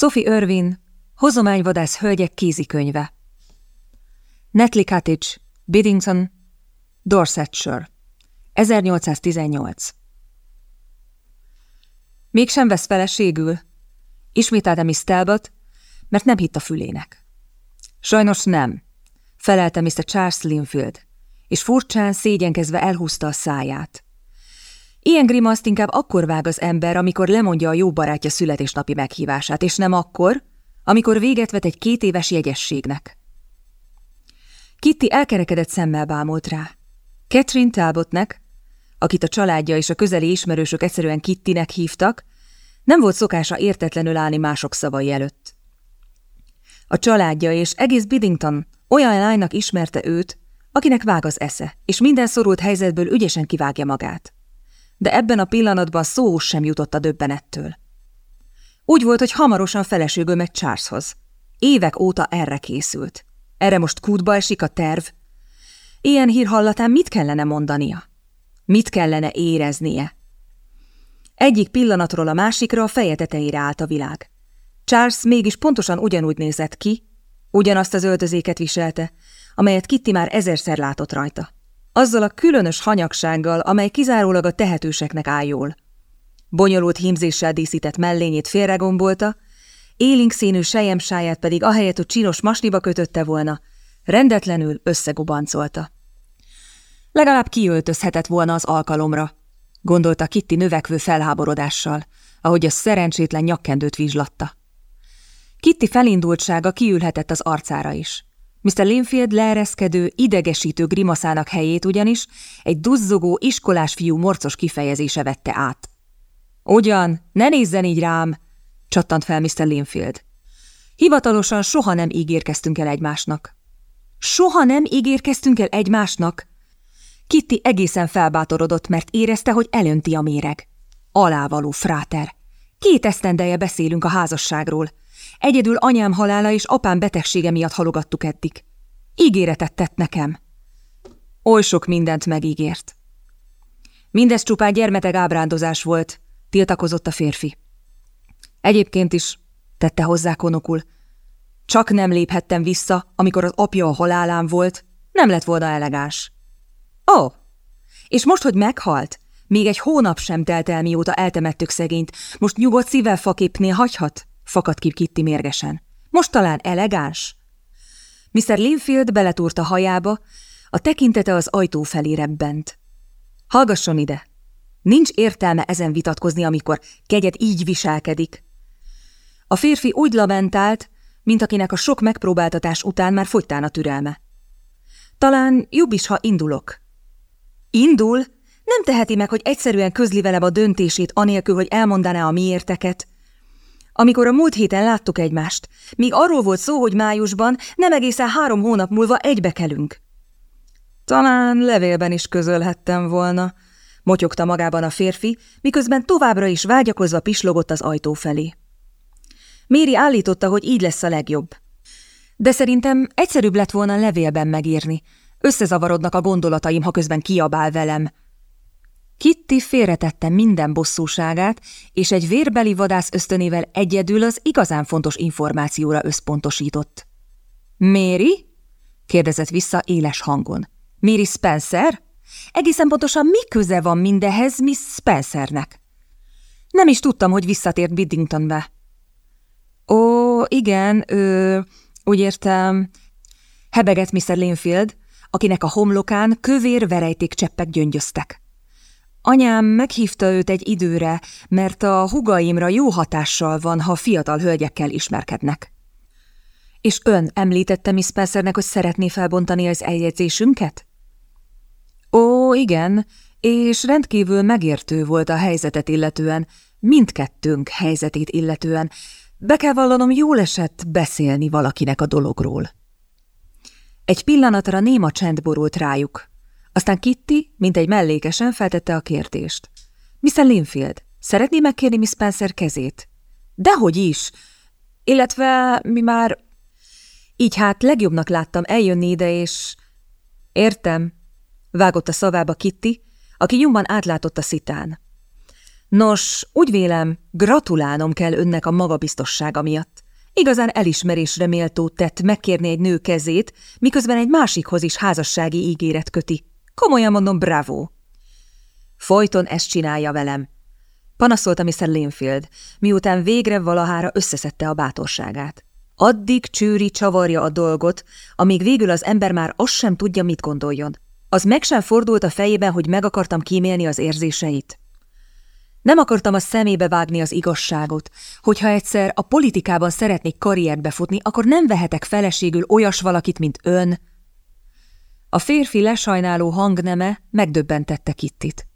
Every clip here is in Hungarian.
Sophie Irwin, Hozományvadász hölgyek kézikönyve. Netley Cottage, Biddington, Dorsetshire. 1818. Mégsem vesz feleségül? Ismételte Miss Talbot, mert nem hitt a fülének. Sajnos nem, felelte Mr. Charles Linfield, és furcsán szégyenkezve elhúzta a száját. Ilyen grimaszt inkább akkor vág az ember, amikor lemondja a jó barátja születésnapi meghívását, és nem akkor, amikor véget vet egy két éves jegyességnek. Kitty elkerekedett szemmel bámult rá. Catherine Talbotnek, akit a családja és a közeli ismerősök egyszerűen Kittinek hívtak, nem volt szokása értetlenül állni mások szavai előtt. A családja és egész Biddington olyan lánynak ismerte őt, akinek vág az esze, és minden szorult helyzetből ügyesen kivágja magát. De ebben a pillanatban szó sem jutott a döbbenettől. Úgy volt, hogy hamarosan feleségül megy Charleshoz. Évek óta erre készült. Erre most kútba esik a terv. Ilyen hír hallatán mit kellene mondania? Mit kellene éreznie? Egyik pillanatról a másikra a feje tetejére állt a világ. Charles mégis pontosan ugyanúgy nézett ki, ugyanazt az öltözéket viselte, amelyet Kitty már ezerszer látott rajta. Azzal a különös hanyagsággal, amely kizárólag a tehetőseknek áll jól. Bonyolult hímzéssel díszített mellényét félregombolta, élénk színű sejemsáját pedig ahelyett, hogy csinos masniba kötötte volna, rendetlenül összegubancolta. Legalább kiöltözhetett volna az alkalomra, gondolta Kitty növekvő felháborodással, ahogy a szerencsétlen nyakkendőt vizslatta. Kitty felindultsága kiülhetett az arcára is. Mr. Linfield leereszkedő, idegesítő grimaszának helyét ugyanis egy duzzogó, iskolás fiú morcos kifejezése vette át. Ugyan, ne nézzen így rám, csattant fel Mr. Linfield. Hivatalosan soha nem ígérkeztünk el egymásnak. Soha nem ígérkeztünk el egymásnak? Kitty egészen felbátorodott, mert érezte, hogy elönti a méreg. Alávaló fráter. Két esztendeje beszélünk a házasságról. Egyedül anyám halála és apám betegsége miatt halogattuk eddig. Ígéretet tett nekem. Oly sok mindent megígért. Mindez csupán gyermeteg ábrándozás volt, tiltakozott a férfi. Egyébként is, tette hozzá konokul, csak nem léphettem vissza, amikor az apja a halálán volt, nem lett volna elegáns. Ó, oh, és most, hogy meghalt, még egy hónap sem telt el, mióta eltemettük szegényt, most nyugodt szívvel faképnél hagyhat? Fakadt ki Kitty mérgesen. Most talán elegáns? Mr. Linfield beletúrt a hajába, a tekintete az ajtó felé rebbent. Hallgasson ide! Nincs értelme ezen vitatkozni, amikor kegyet így viselkedik. A férfi úgy lamentált, mint akinek a sok megpróbáltatás után már fogytán a türelme. Talán jobb is, ha indulok. Indul? Nem teheti meg, hogy egyszerűen közli velem a döntését, anélkül, hogy elmondaná a miérteket. Amikor a múlt héten láttuk egymást, míg arról volt szó, hogy májusban nem egészen három hónap múlva egybekelünk. Talán levélben is közölhettem volna, motyogta magában a férfi, miközben továbbra is vágyakozva pislogott az ajtó felé. Méri állította, hogy így lesz a legjobb. De szerintem egyszerűbb lett volna levélben megírni. Összezavarodnak a gondolataim, ha közben kiabál velem. Kitty félretette minden bosszúságát, és egy vérbeli vadász ösztönével egyedül az igazán fontos információra összpontosított. Méri? kérdezett vissza éles hangon. Méri Spencer? Egészen pontosan mi köze van mindehez Miss Spencernek? Nem is tudtam, hogy visszatért Biddingtonbe. Ó, igen, ő, úgy értem, hebegett Mr. Linfield, akinek a homlokán kövér verejték cseppek gyöngyöztek. Anyám meghívta őt egy időre, mert a hugaimra jó hatással van, ha fiatal hölgyekkel ismerkednek. És ön említette Miss Spencernek, hogy szeretné felbontani az eljegyzésünket? Ó, igen, és rendkívül megértő volt a helyzetet illetően, mindkettőnk helyzetét illetően. Be kell vallanom, jól esett beszélni valakinek a dologról. Egy pillanatra néma csend borult rájuk. Aztán Kitty, mint egy mellékesen feltette a kérdést. Mr. Linfield, szeretné megkérni Miss Spencer kezét? Dehogy is! Illetve mi már... Így hát legjobbnak láttam eljönni ide, és... Értem, vágott a szavába Kitty, aki nyomban átlátott a szitán. Nos, úgy vélem, gratulálnom kell önnek a magabiztossága miatt. Igazán elismerésre méltó tett megkérni egy nő kezét, miközben egy másikhoz is házassági ígéret köti. Komolyan mondom, bravo! Folyton ezt csinálja velem. Panaszolta Mr. Linfield, miután végre valahára összeszedte a bátorságát. Addig csőri csavarja a dolgot, amíg végül az ember már azt sem tudja, mit gondoljon. Az meg sem fordult a fejében, hogy meg akartam kímélni az érzéseit. Nem akartam a szemébe vágni az igazságot, hogyha egyszer a politikában szeretnék karrierbe futni, akkor nem vehetek feleségül olyas valakit, mint ön. A férfi lesajnáló hangneme megdöbbentette Kittit.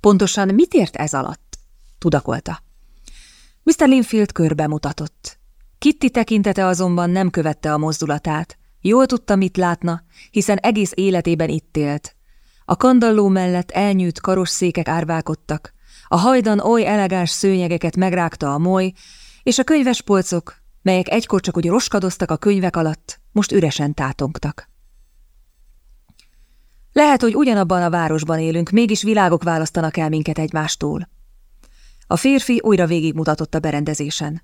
Pontosan mit ért ez alatt? Tudakolta. Mr. Linfield körbe mutatott. Kitty tekintete azonban nem követte a mozdulatát. Jól tudta, mit látna, hiszen egész életében itt élt. A kandalló mellett elnyűjt karosszékek árválkodtak, a hajdan oly elegáns szőnyegeket megrágta a moly, és a könyves polcok, melyek egykor csak úgy roskadoztak a könyvek alatt, most üresen tátongtak. Lehet, hogy ugyanabban a városban élünk, mégis világok választanak el minket egymástól. A férfi újra végigmutatott a berendezésen.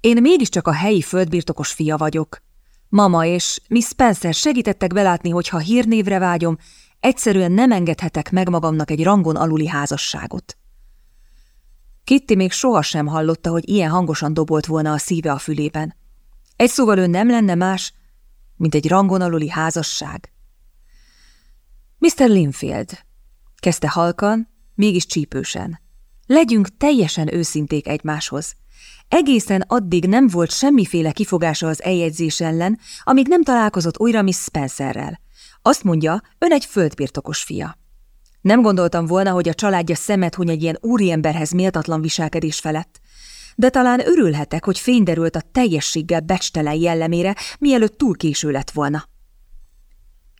Én mégiscsak a helyi földbirtokos fia vagyok. Mama és Miss Spencer segítettek belátni, hogy ha hírnévre vágyom, egyszerűen nem engedhetek meg magamnak egy rangon aluli házasságot. Kitty még sohasem hallotta, hogy ilyen hangosan dobolt volna a szíve a fülében. Egy szóval ő nem lenne más, mint egy rangon aluli házasság. Mr. Linfield, kezdte halkan, mégis csípősen. Legyünk teljesen őszinték egymáshoz. Egészen addig nem volt semmiféle kifogása az eljegyzés ellen, amíg nem találkozott újra Miss Spencerrel. Azt mondja, ön egy földbirtokos fia. Nem gondoltam volna, hogy a családja szemet huny egy ilyen úriemberhez méltatlan viselkedés felett. De talán örülhetek, hogy fényderült a teljességgel becstelen jellemére, mielőtt túl késő lett volna.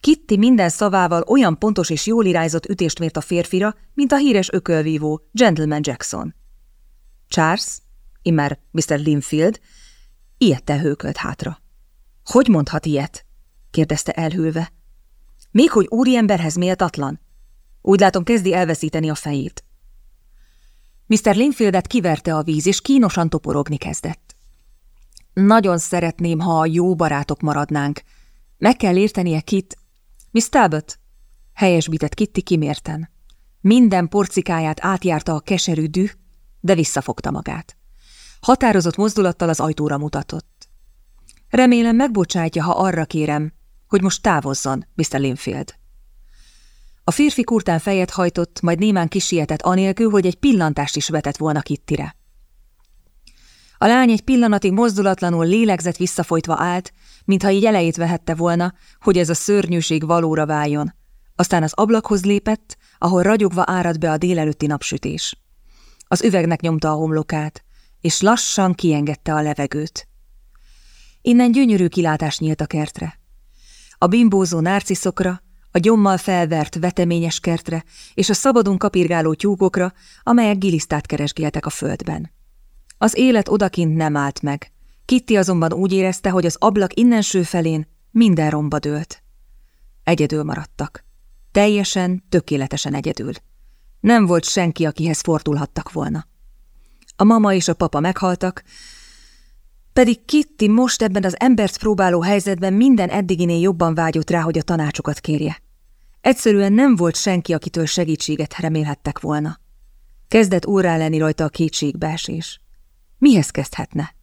Kitty minden szavával olyan pontos és jól irányzott ütést mért a férfira, mint a híres ökölvívó Gentleman Jackson. Charles, immár Mr. Linfield, ilyettel hőkölt hátra. Hogy mondhat ilyet? kérdezte elhűlve. Még hogy úriemberhez méltatlan? Úgy látom, kezdi elveszíteni a fejét. Mr. Linfieldet kiverte a víz, és kínosan toporogni kezdett. Nagyon szeretném, ha a jó barátok maradnánk. Meg kell értenie Kit. Miss Talbot? Helyesbített Kitty kimérten. Minden porcikáját átjárta a keserű düh, de visszafogta magát. Határozott mozdulattal az ajtóra mutatott. Remélem megbocsátja, ha arra kérem, hogy most távozzon, Mr. Linfield. A férfi kurtán fejet hajtott, majd némán kisietett anélkül, hogy egy pillantást is vetett volna Kittire. A lány egy pillanatig mozdulatlanul lélegzett visszafolytva állt, mintha így elejét vehette volna, hogy ez a szörnyűség valóra váljon. Aztán az ablakhoz lépett, ahol ragyogva árad be a délelőtti napsütés. Az üvegnek nyomta a homlokát, és lassan kiengedte a levegőt. Innen gyönyörű kilátás nyílt a kertre. A bimbózó nárciszokra, a gyommal felvert veteményes kertre és a szabadon kapirgáló tyúkokra, amelyek gilisztát keresgéltek a földben. Az élet odakint nem állt meg. Kitty azonban úgy érezte, hogy az ablak innenső felén minden romba dőlt. Egyedül maradtak. Teljesen, tökéletesen egyedül. Nem volt senki, akihez fordulhattak volna. A mama és a papa meghaltak, pedig Kitty most ebben az embert próbáló helyzetben minden eddiginél jobban vágyott rá, hogy a tanácsokat kérje. Egyszerűen nem volt senki, akitől segítséget remélhettek volna. Kezdett órá lenni rajta a kétségbeesés. Mihez kezdhetne?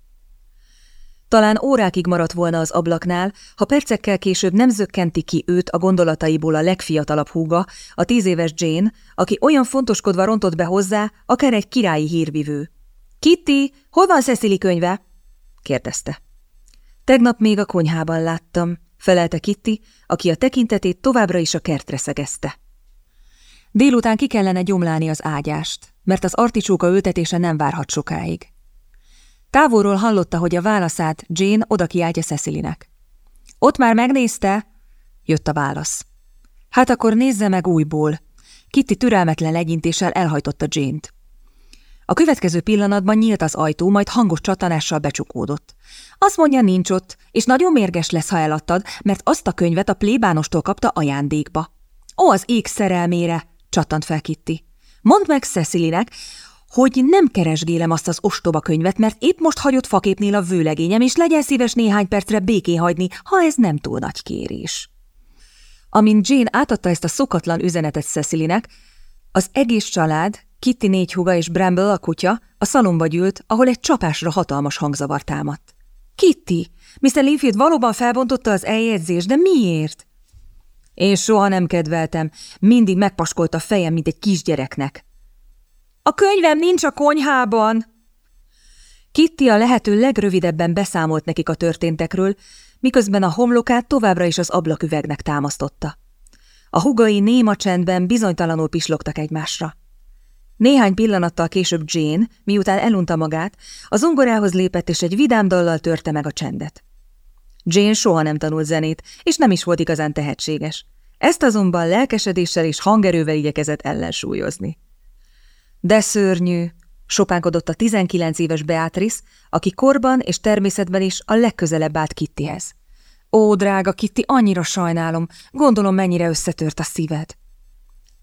Talán órákig maradt volna az ablaknál, ha percekkel később nem zökkenti ki őt a gondolataiból a legfiatalabb húga, a tíz éves Jane, aki olyan fontoskodva rontott be hozzá, akár egy királyi hírvivő. – Kitty, hol van Cecily könyve? kérdezte. Tegnap még a konyhában láttam, felelte Kitty, aki a tekintetét továbbra is a kertre szegezte. Délután ki kellene gyomlálni az ágyást, mert az articsóka ültetése nem várhat sokáig. Távolról hallotta, hogy a válaszát Jane oda kiáltja Cecilynek. Ott már megnézte? Jött a válasz. Hát akkor nézze meg újból. Kitty türelmetlen legyintéssel elhajtotta Jane-t. A következő pillanatban nyílt az ajtó, majd hangos csatanással becsukódott. Azt mondja, nincs ott, és nagyon mérges lesz, ha eladtad, mert azt a könyvet a plébánostól kapta ajándékba. Ó, az ég szerelmére, csattant fel Kitty. Mondd meg Cecilynek, hogy nem keresgélem azt az ostoba könyvet, mert épp most hagyott faképnél a vőlegényem, és legyen szíves néhány percre béké hagyni, ha ez nem túl nagy kérés. Amint Jane átadta ezt a szokatlan üzenetet Cecilynek, az egész család, Kitty négy huga és Bramble a kutya a szalomba gyűlt, ahol egy csapásra hatalmas hangzavar támadt. Kitty, Mr. Linfield valóban felbontotta az eljegyzést, de miért? Én soha nem kedveltem, mindig megpaskolt a fejem, mint egy kisgyereknek. A könyvem nincs a konyhában! Kitty a lehető legrövidebben beszámolt nekik a történtekről, miközben a homlokát továbbra is az ablaküvegnek támasztotta. A hugai néma csendben bizonytalanul pislogtak egymásra. Néhány pillanattal később Jane, miután elunta magát, az zongorához lépett és egy vidám dallal törte meg a csendet. Jane soha nem tanult zenét, és nem is volt igazán tehetséges. Ezt azonban lelkesedéssel és hangerővel igyekezett ellensúlyozni. De szörnyű, sopánkodott a 19 éves Beatrice, aki korban és természetben is a legközelebb állt Kittyhez. Ó, drága Kitty, annyira sajnálom, gondolom mennyire összetört a szíved.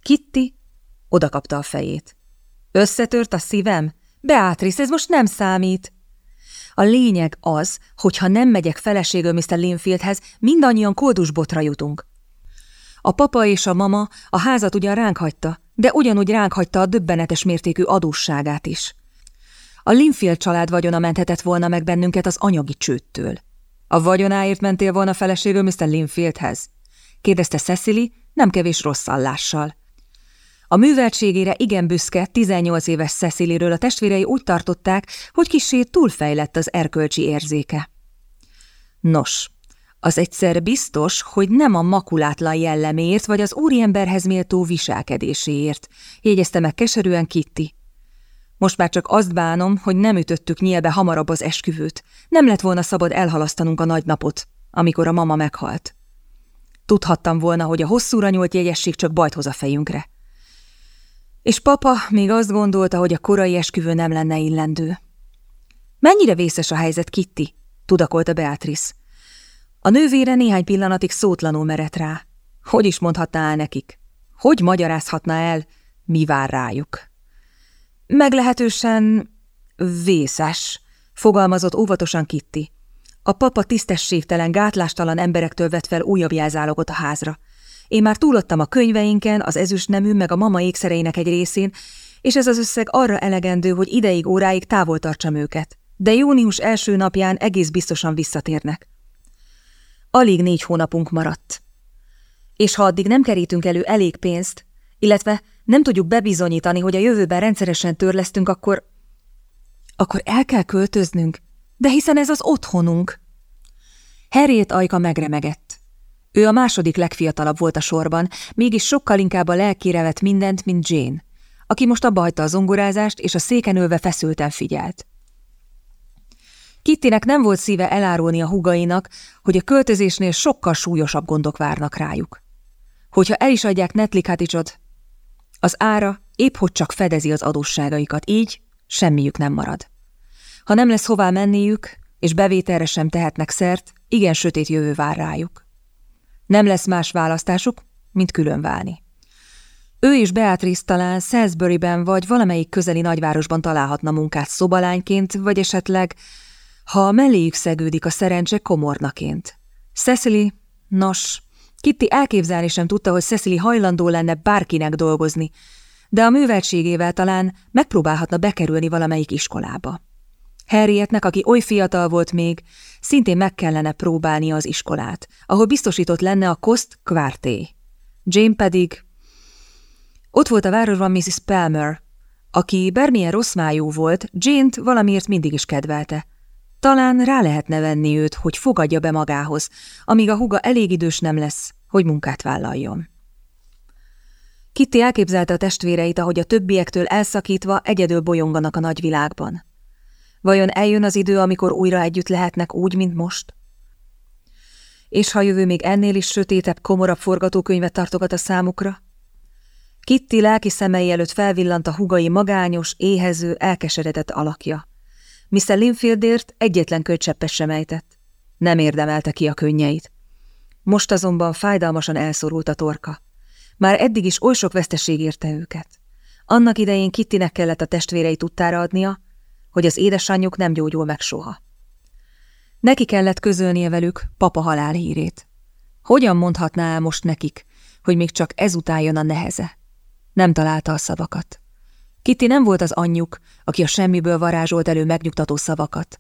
Kitty odakapta a fejét. Összetört a szívem? Beatrice, ez most nem számít. A lényeg az, hogy ha nem megyek feleségül Mr. Linfieldhez, mindannyian koldusbotra jutunk. A papa és a mama a házat ugyan ránk hagyta, de ugyanúgy ránk hagyta a döbbenetes mértékű adósságát is. A Linfield család vagyona menthetett volna meg bennünket az anyagi csőttől. A vagyonáért mentél volna feleségül Mr. Linfieldhez? kérdezte Cecily, nem kevés rosszallással. A műveltségére igen büszke, 18 éves Cecilyről a testvérei úgy tartották, hogy kisé túlfejlett az erkölcsi érzéke. Nos, az egyszer biztos, hogy nem a makulátlan jelleméért vagy az úriemberhez méltó viselkedéséért, jegyezte meg keserűen Kitty. Most már csak azt bánom, hogy nem ütöttük nyílbe hamarabb az esküvőt. Nem lett volna szabad elhalasztanunk a nagy napot, amikor a mama meghalt. Tudhattam volna, hogy a hosszúra nyúlt jegyesség csak bajt hoz a fejünkre. És papa még azt gondolta, hogy a korai esküvő nem lenne illendő. Mennyire vészes a helyzet, Kitty? tudakolta Beatrice. A nővére néhány pillanatig szótlanul merett rá. Hogy is mondhatná el nekik? Hogy magyarázhatná el, mi vár rájuk? Meglehetősen vészes, fogalmazott óvatosan Kitty. A papa tisztességtelen, gátlástalan emberektől vett fel újabb jelzálogot a házra. Én már túlottam a könyveinken, az ezüstnemű meg a mama ékszereinek egy részén, és ez az összeg arra elegendő, hogy ideig óráig távol tartsam őket. De június első napján egész biztosan visszatérnek. Alig négy hónapunk maradt. És ha addig nem kerítünk elő elég pénzt, illetve nem tudjuk bebizonyítani, hogy a jövőben rendszeresen törlesztünk, akkor... Akkor el kell költöznünk, de hiszen ez az otthonunk. Herét ajka megremegett. Ő a második legfiatalabb volt a sorban, mégis sokkal inkább a lelkére vett mindent, mint Jane, aki most abba hagyta a zongorázást, és a széken ülve feszülten figyelt. Kittinek nem volt szíve elárulni a hugainak, hogy a költözésnél sokkal súlyosabb gondok várnak rájuk. Hogyha el is adják Netlikaticsot, az ára épp hogy csak fedezi az adósságaikat, így semmiük nem marad. Ha nem lesz hová menniük, és bevételre sem tehetnek szert, igen sötét jövő vár rájuk. Nem lesz más választásuk, mint külön válni. Ő és Beatrice talán Salisbury-ben vagy valamelyik közeli nagyvárosban találhatna munkát szobalányként, vagy esetleg ha melléjük szegődik a szerencse komornaként. Cecily, nos, Kitty elképzelni sem tudta, hogy Cecily hajlandó lenne bárkinek dolgozni, de a műveltségével talán megpróbálhatna bekerülni valamelyik iskolába. Harrietnek, aki oly fiatal volt még, szintén meg kellene próbálnia az iskolát, ahol biztosított lenne a Kost Quarté. Jane pedig... Ott volt a városban Mrs. Palmer, aki bármilyen rossz májú volt, Jane-t valamiért mindig is kedvelte – talán rá lehetne venni őt, hogy fogadja be magához, amíg a huga elég idős nem lesz, hogy munkát vállaljon. Kitty elképzelte a testvéreit, ahogy a többiektől elszakítva egyedül bolyonganak a nagyvilágban. Vajon eljön az idő, amikor újra együtt lehetnek úgy, mint most? És ha jövő még ennél is sötétebb, komorabb forgatókönyvet tartogat a számukra? Kitty lelki szemei előtt felvillant a hugai magányos, éhező, elkeseredett alakja. Mr. Linfieldért egyetlen köcseppes sem ejtett. Nem érdemelte ki a könnyeit. Most azonban fájdalmasan elszorult a torka. Már eddig is oly sok veszteség érte őket. Annak idején Kittinek kellett a testvérei tudtára adnia, hogy az édesanyjuk nem gyógyul meg soha. Neki kellett közölnie velük papa halál hírét. Hogyan mondhatná el most nekik, hogy még csak ezután jön a neheze? Nem találta a szavakat. Kitty nem volt az anyjuk, aki a semmiből varázsolt elő megnyugtató szavakat,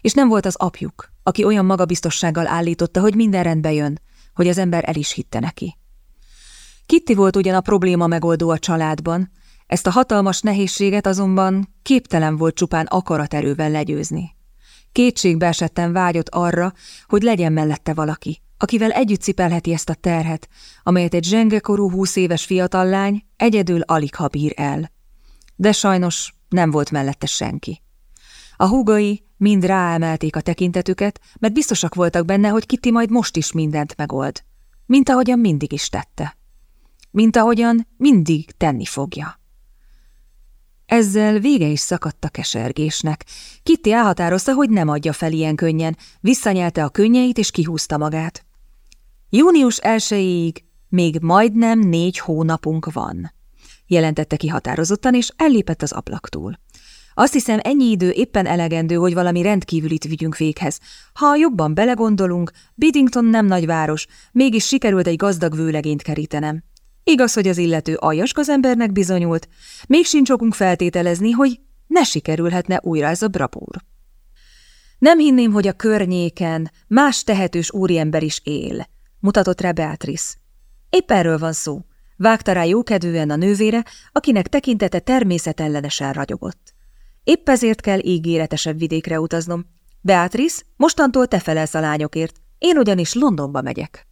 és nem volt az apjuk, aki olyan magabiztossággal állította, hogy minden rendbe jön, hogy az ember el is hitte neki. Kitty volt ugyan a probléma megoldó a családban, ezt a hatalmas nehézséget azonban képtelen volt csupán akaraterővel legyőzni. Kétségbe esetten vágyott arra, hogy legyen mellette valaki, akivel együtt cipelheti ezt a terhet, amelyet egy zsengekorú húsz éves fiatal lány egyedül alig ha bír el. De sajnos nem volt mellette senki. A húgai mind ráemelték a tekintetüket, mert biztosak voltak benne, hogy Kitty majd most is mindent megold, mint ahogyan mindig is tette. Mint ahogyan mindig tenni fogja. Ezzel vége is szakadt a kesergésnek. Kitty elhatározta, hogy nem adja fel ilyen könnyen, visszanyelte a könnyeit és kihúzta magát. Június elsőjéig még majdnem négy hónapunk van, jelentette ki határozottan, és ellépett az ablaktól. Azt hiszem, ennyi idő éppen elegendő, hogy valami rendkívülit vigyünk véghez. Ha jobban belegondolunk, Biddington nem nagyváros, mégis sikerült egy gazdag vőlegényt kerítenem. Igaz, hogy az illető aljas gazembernek bizonyult, még sincs okunk feltételezni, hogy ne sikerülhetne újra ez a brabúr. Nem hinném, hogy a környéken más tehetős úriember is él, mutatott rá Beatrice. Épp erről van szó. Vágta rá jókedvűen a nővére, akinek tekintete természetellenesen ragyogott. Épp ezért kell ígéretesebb vidékre utaznom. Beatrice, mostantól te felelsz a lányokért, én ugyanis Londonba megyek.